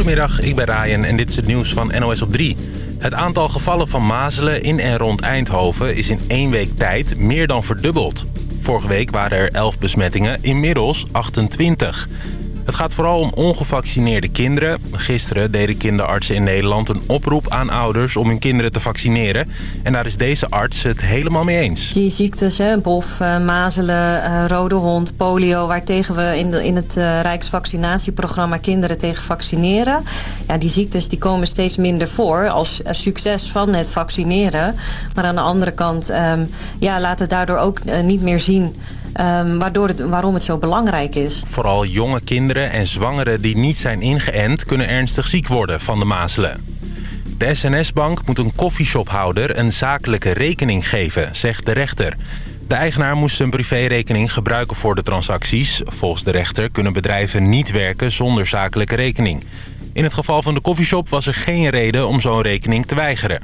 Goedemiddag, ik ben Ryan en dit is het nieuws van NOS op 3. Het aantal gevallen van mazelen in en rond Eindhoven is in één week tijd meer dan verdubbeld. Vorige week waren er 11 besmettingen, inmiddels 28. Het gaat vooral om ongevaccineerde kinderen. Gisteren deden kinderartsen in Nederland een oproep aan ouders om hun kinderen te vaccineren. En daar is deze arts het helemaal mee eens. Die ziektes, hè, bof, uh, mazelen, uh, rode hond, polio... waartegen we in, in het uh, Rijksvaccinatieprogramma kinderen tegen vaccineren... Ja, die ziektes die komen steeds minder voor als succes van het vaccineren. Maar aan de andere kant um, ja, laat het daardoor ook niet meer zien... Um, waardoor waarom het zo belangrijk is. Vooral jonge kinderen en zwangeren die niet zijn ingeënt... kunnen ernstig ziek worden van de mazelen. De SNS-bank moet een koffieshophouder een zakelijke rekening geven, zegt de rechter. De eigenaar moest zijn privérekening gebruiken voor de transacties. Volgens de rechter kunnen bedrijven niet werken zonder zakelijke rekening. In het geval van de koffieshop was er geen reden om zo'n rekening te weigeren.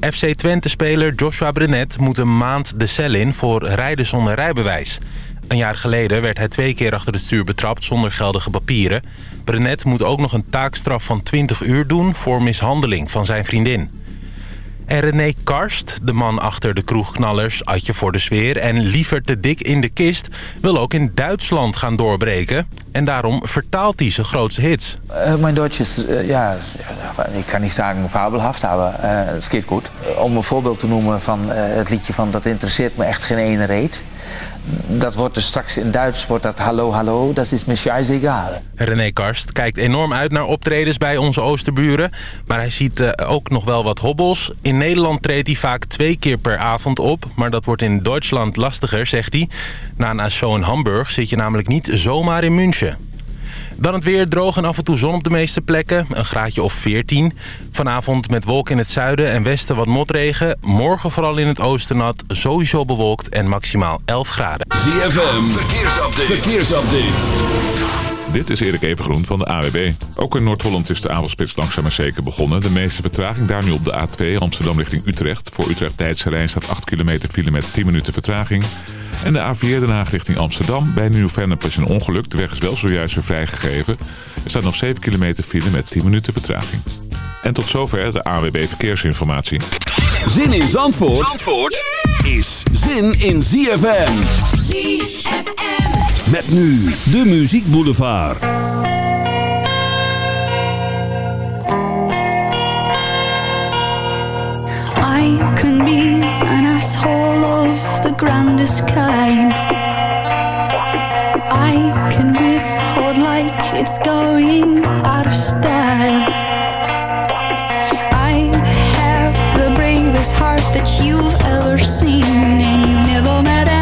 FC Twente-speler Joshua Brenet moet een maand de cel in voor rijden zonder rijbewijs. Een jaar geleden werd hij twee keer achter het stuur betrapt zonder geldige papieren. Brenet moet ook nog een taakstraf van 20 uur doen voor mishandeling van zijn vriendin. En René Karst, de man achter de kroegknallers, Adje voor de sfeer... en liever te dik in de kist, wil ook in Duitsland gaan doorbreken. En daarom vertaalt hij zijn grootste hits. Uh, mijn Duits is, uh, ja, ik kan niet zeggen fabelhaft, maar uh, het gaat goed. om een voorbeeld te noemen van het liedje van... dat interesseert me echt geen ene reet dat wordt dus straks in Duits wordt dat hallo hallo, dat is me scheißegal. René Karst kijkt enorm uit naar optredens bij onze oosterburen. Maar hij ziet uh, ook nog wel wat hobbels. In Nederland treedt hij vaak twee keer per avond op. Maar dat wordt in Duitsland lastiger, zegt hij. Na een show in Hamburg zit je namelijk niet zomaar in München. Dan het weer droog en af en toe zon op de meeste plekken. Een graadje of 14. Vanavond met wolken in het zuiden en westen wat motregen. Morgen vooral in het oosten nat. Sowieso bewolkt en maximaal 11 graden. ZFM, verkeersupdate. verkeersupdate. Dit is Erik Evengroen van de AWB. Ook in Noord-Holland is de avondspits langzaam maar zeker begonnen. De meeste vertraging daar nu op de A2 Amsterdam richting Utrecht. Voor Utrecht-Leidse lijn staat 8 kilometer file met 10 minuten vertraging. En de A4 Den Haag richting Amsterdam. Bij Nieuw-Vennep is een ongeluk. De weg is wel zojuist weer vrijgegeven. Er staat nog 7 kilometer file met 10 minuten vertraging. En tot zover de AWB Verkeersinformatie. Zin in Zandvoort, Zandvoort is zin in ZFM. ZFM. Met nu de Muziek Boulevard. I can be an asshole of the grandest kind. I can withhold like it's going out of style. That you've ever seen, and you've never met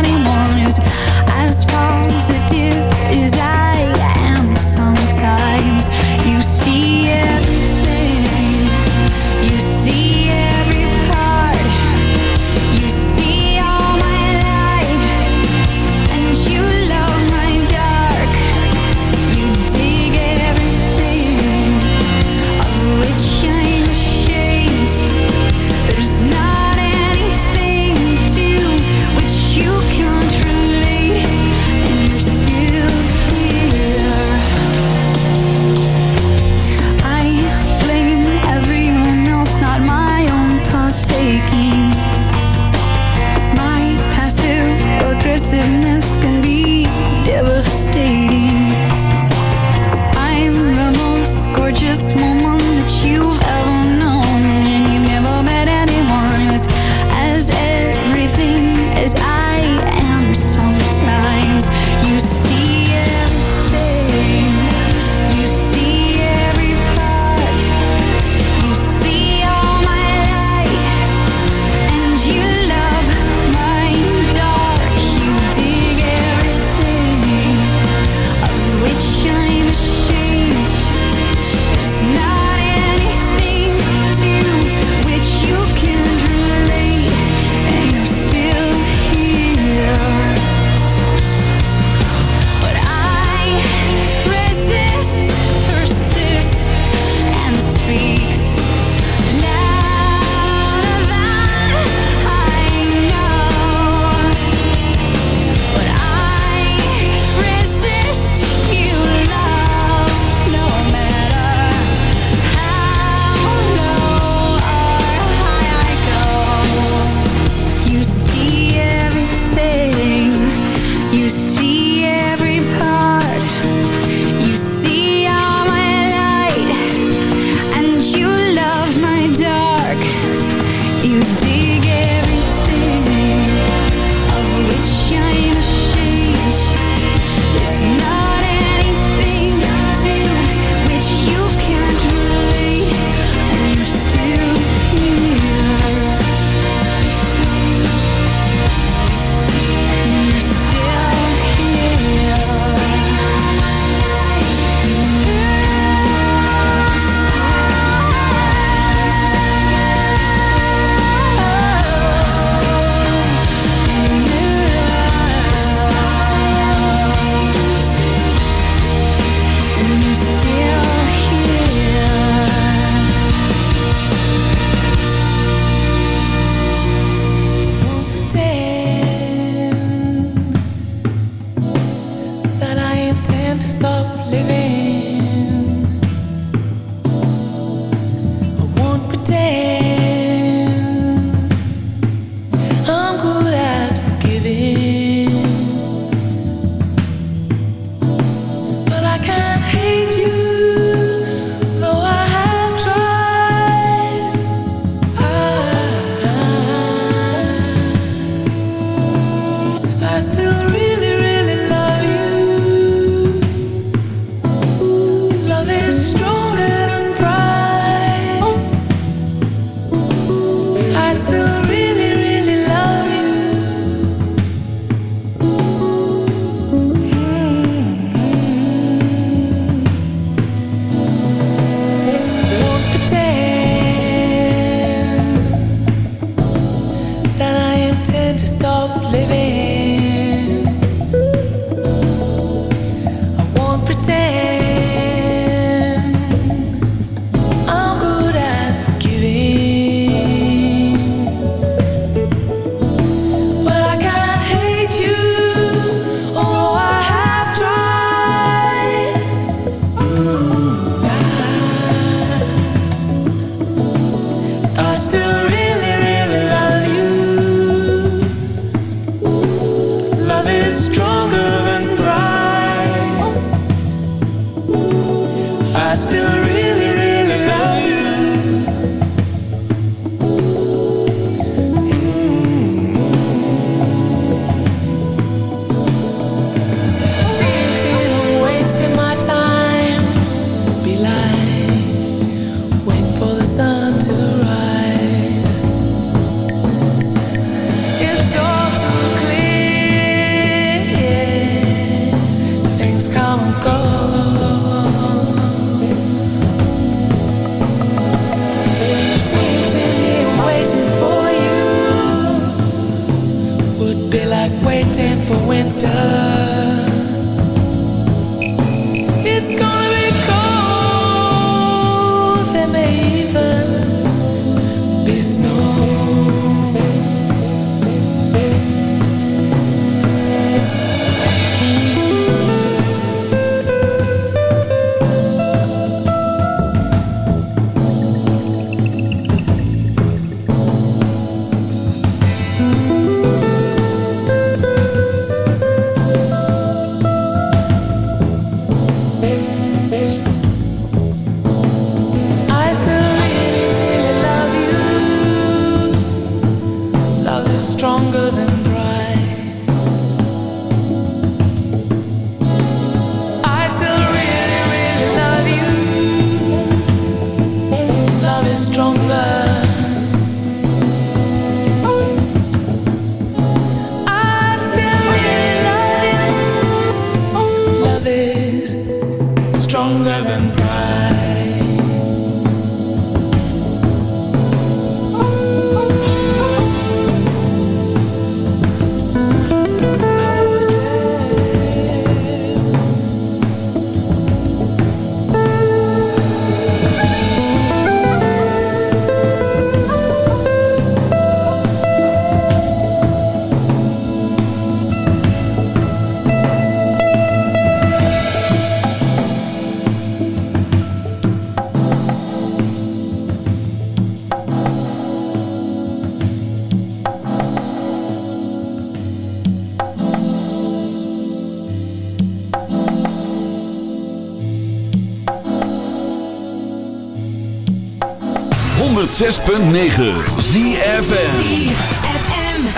106.9 ZFM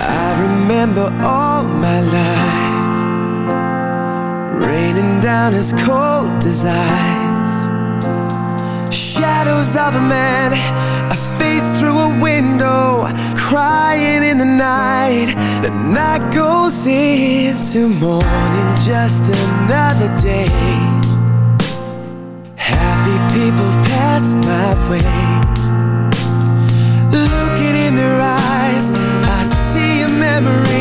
I remember all my life. Raining down as cold as ice. Shadows of a man. A face through a window Crying in the night. The night goes into morning Just another day. Happy people pass my way memory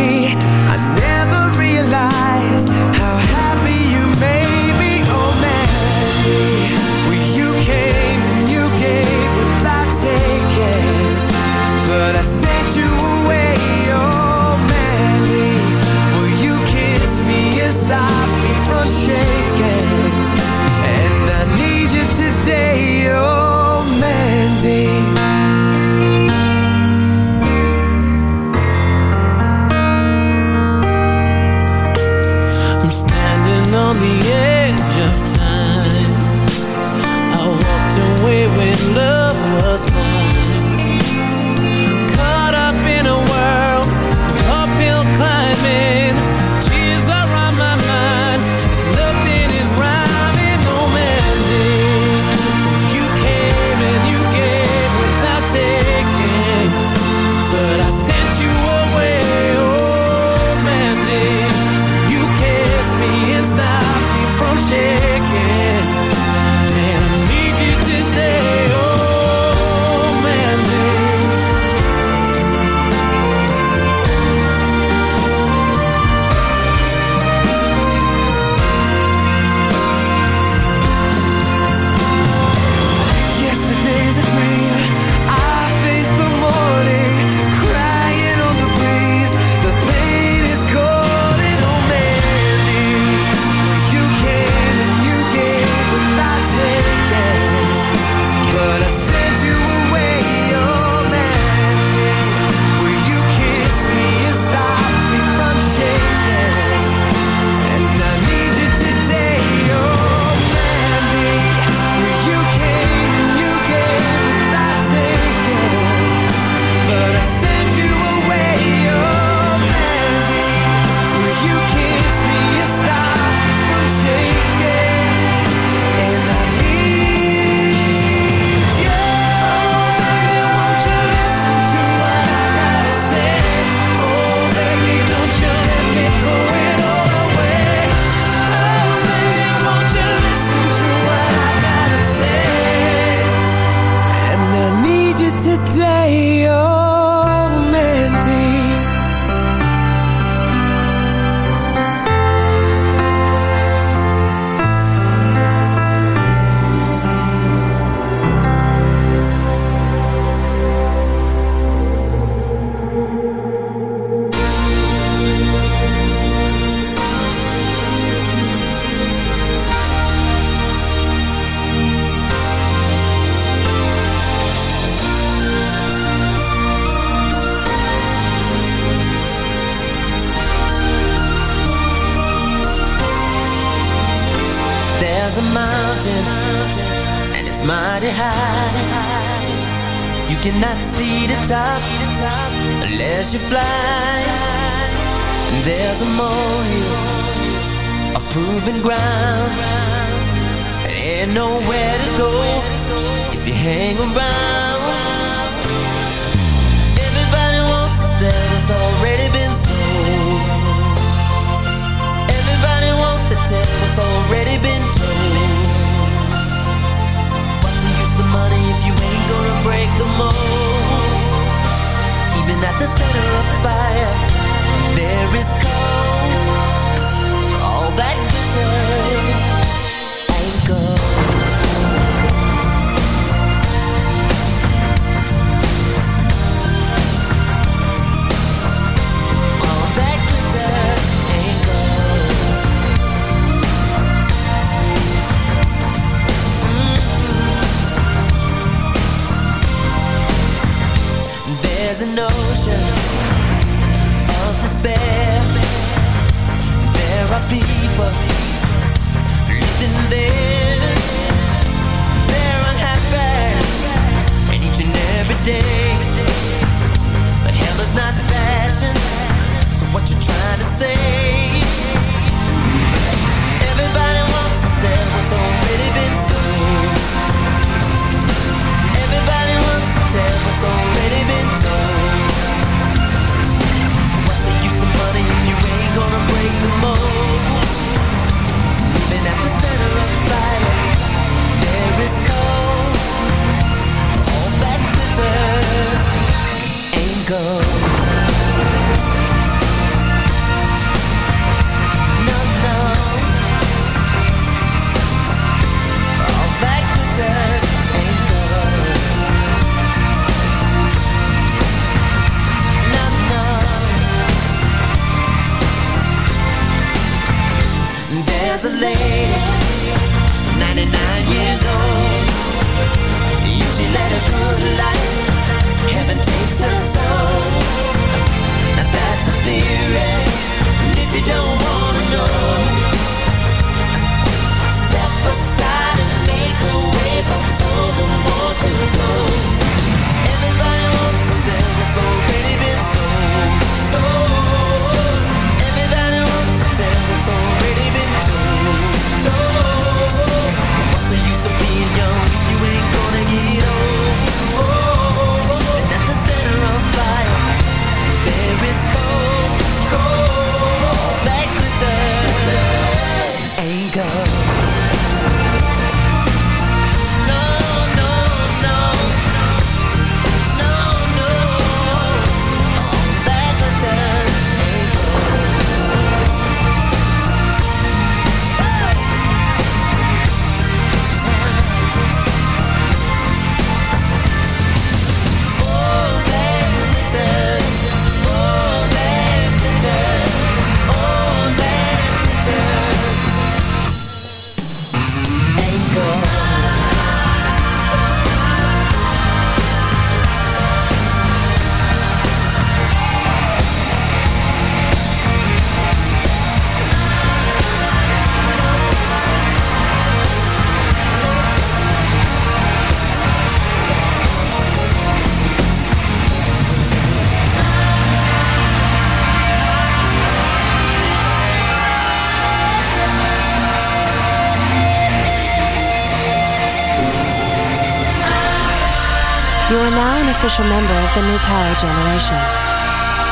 official member of the new power generation.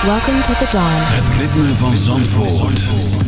Welcome to the dawn. Het ritme van Zandvoort.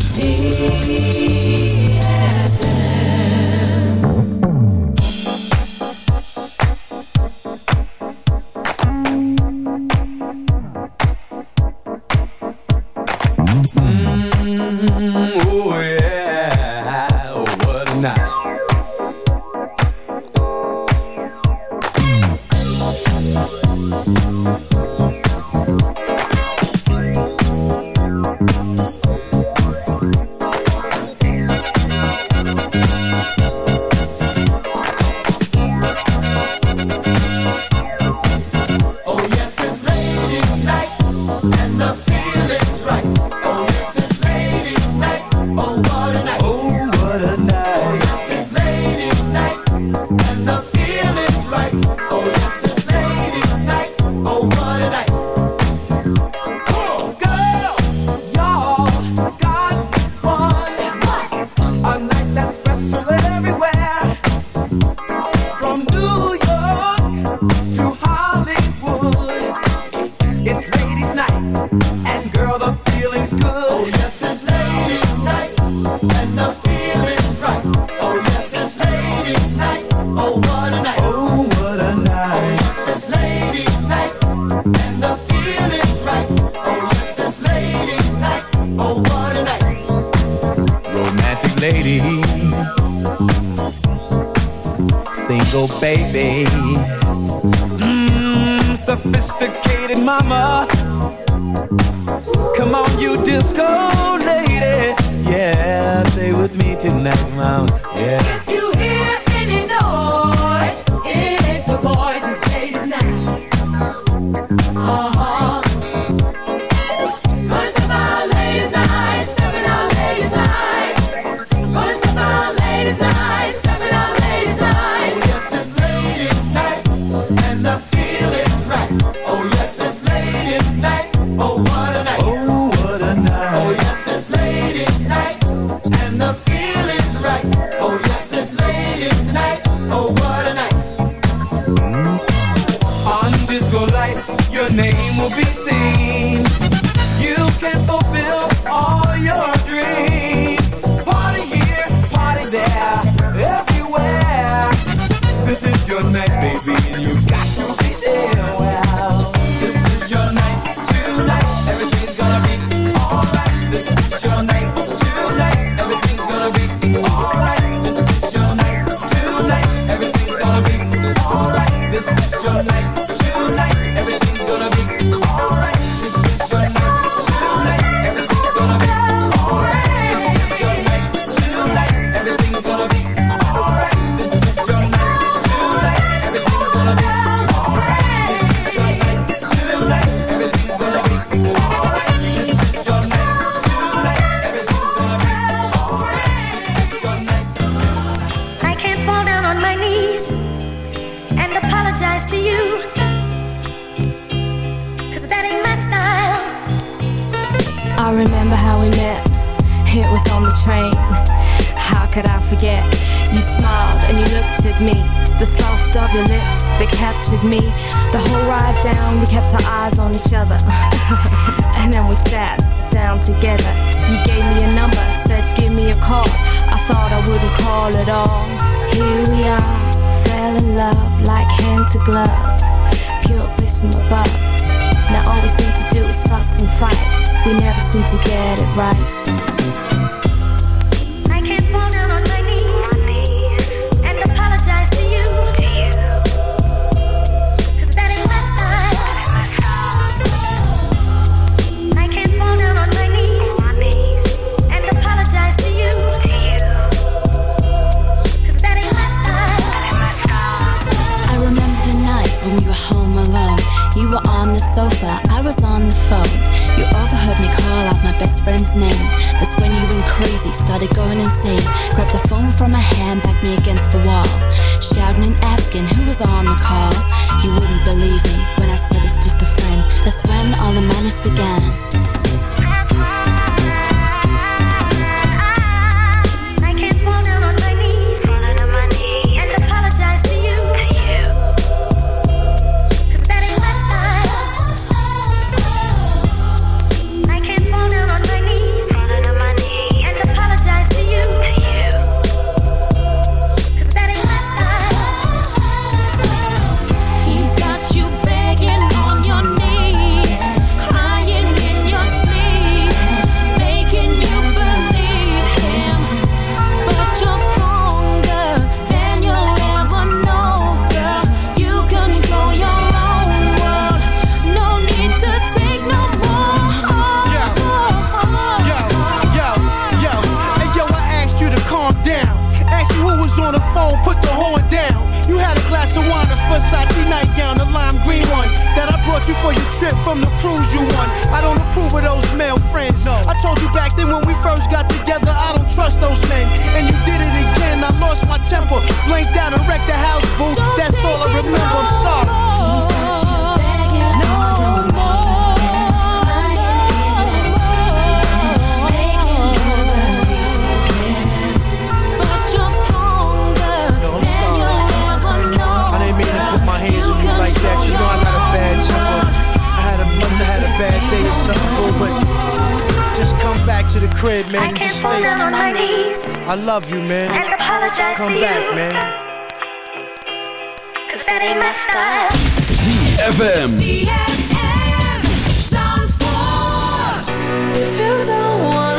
you were home alone. You were on the sofa, I was on the phone. You overheard me call out my best friend's name. That's when you went crazy, started going insane. Grabbed the phone from my hand, backed me against the wall. Shouting and asking who was on the call. You wouldn't believe me when I said it's just a friend. That's when all the madness began. crib, man. I can't just fall down on my knees. I love you, man. And apologize Come to back, you. man. Cause that ain't my style. ZFM. ZFM. Zandvoort. If you don't want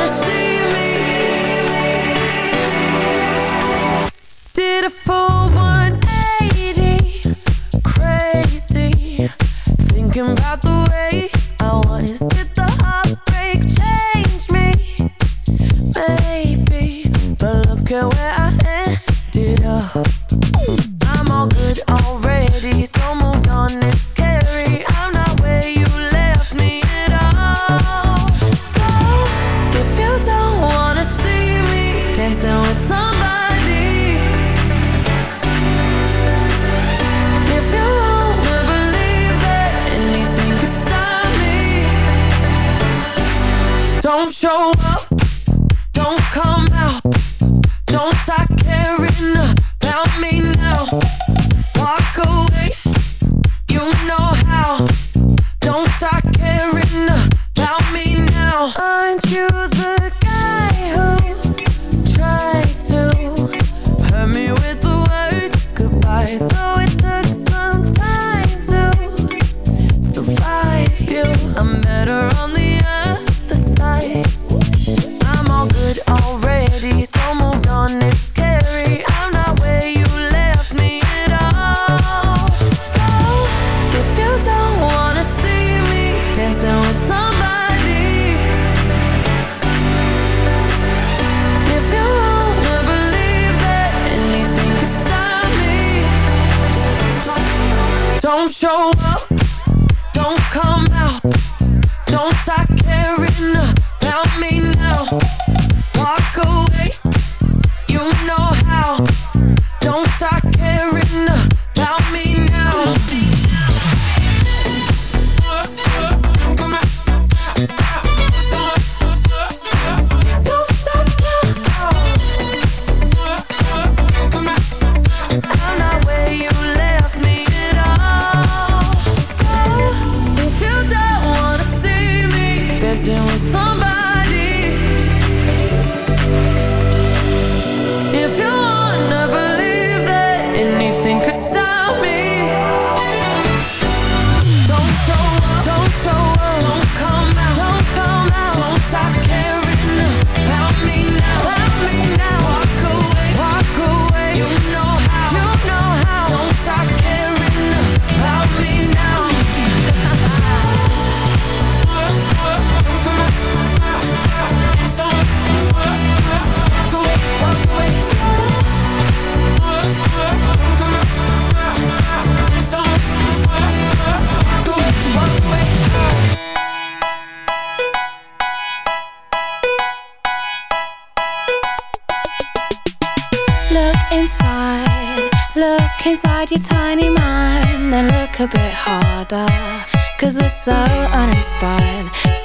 Don't show up, don't come out. Don't start caring about me now.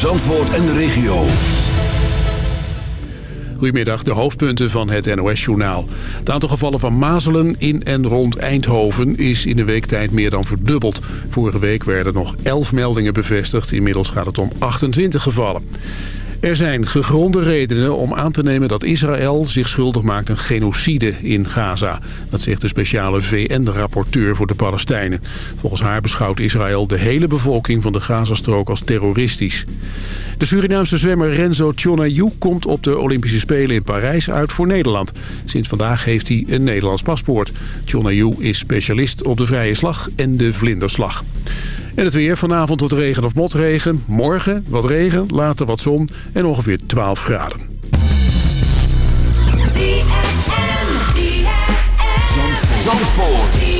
Zandvoort en de regio. Goedemiddag, de hoofdpunten van het NOS-journaal. Het aantal gevallen van mazelen in en rond Eindhoven is in de week tijd meer dan verdubbeld. Vorige week werden nog 11 meldingen bevestigd. Inmiddels gaat het om 28 gevallen. Er zijn gegronde redenen om aan te nemen dat Israël zich schuldig maakt aan genocide in Gaza. Dat zegt de speciale VN-rapporteur voor de Palestijnen. Volgens haar beschouwt Israël de hele bevolking van de Gazastrook als terroristisch. De Surinaamse zwemmer Renzo Tjonayou komt op de Olympische Spelen in Parijs uit voor Nederland. Sinds vandaag heeft hij een Nederlands paspoort. Tjonayou is specialist op de vrije slag en de vlinderslag. En het weer vanavond wat regen of motregen. Morgen wat regen, later wat zon en ongeveer 12 graden. Zandvoort.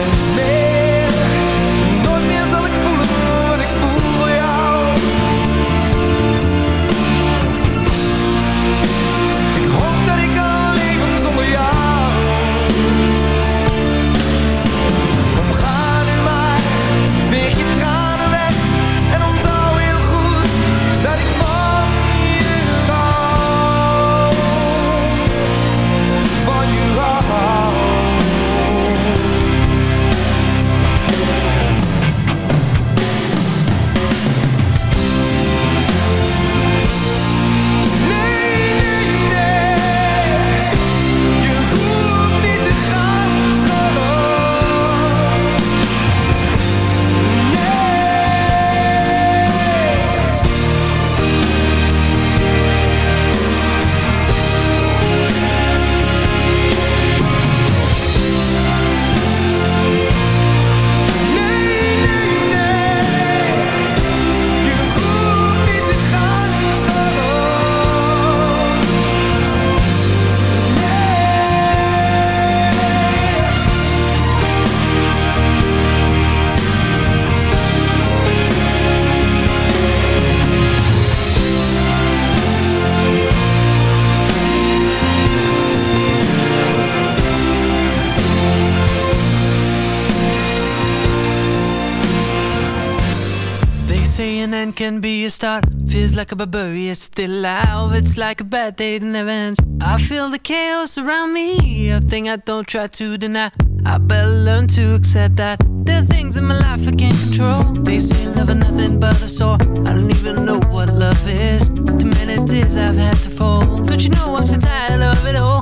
Say can be a start. Feels like a barbarian still alive. It's like a bad day that never ends. I feel the chaos around me. A thing I don't try to deny. I better learn to accept that there are things in my life I can't control. They say love is nothing but a sore. I don't even know what love is. Too many tears I've had to fall. Don't you know I'm so tired of it all?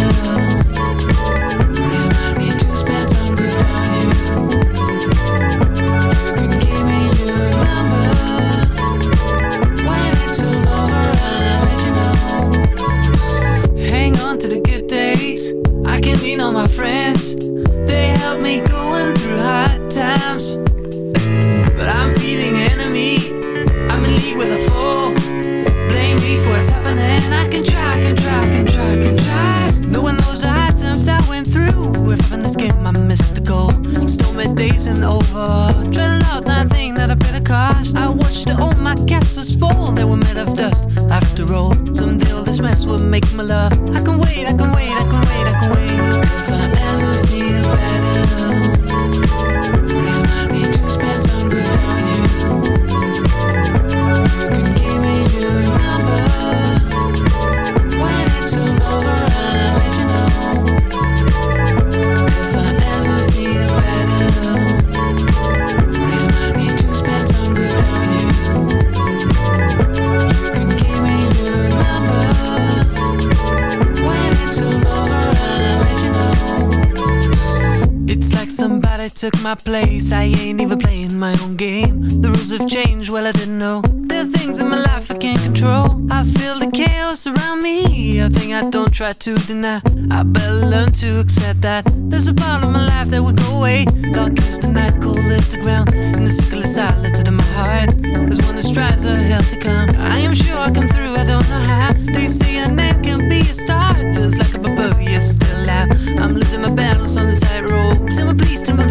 and over. Dreading out nothing that I paid a cost. I watched all my castles fall. They were made of dust. After all, someday all this mess will make my love. I can my place. I ain't even playing my own game. The rules have changed, well, I didn't know. There are things in my life I can't control. I feel the chaos around me. A thing I don't try to deny. I better learn to accept that. There's a part of my life that will go away. Dark is the night, cold is the ground. And the sickle is silent in my heart. There's one that strives a hell to come. I am sure I come through, I don't know how. They say a end can be a start. Feels like a barbarian still out. I'm losing my balance on the tightrope. Tell me please, tell me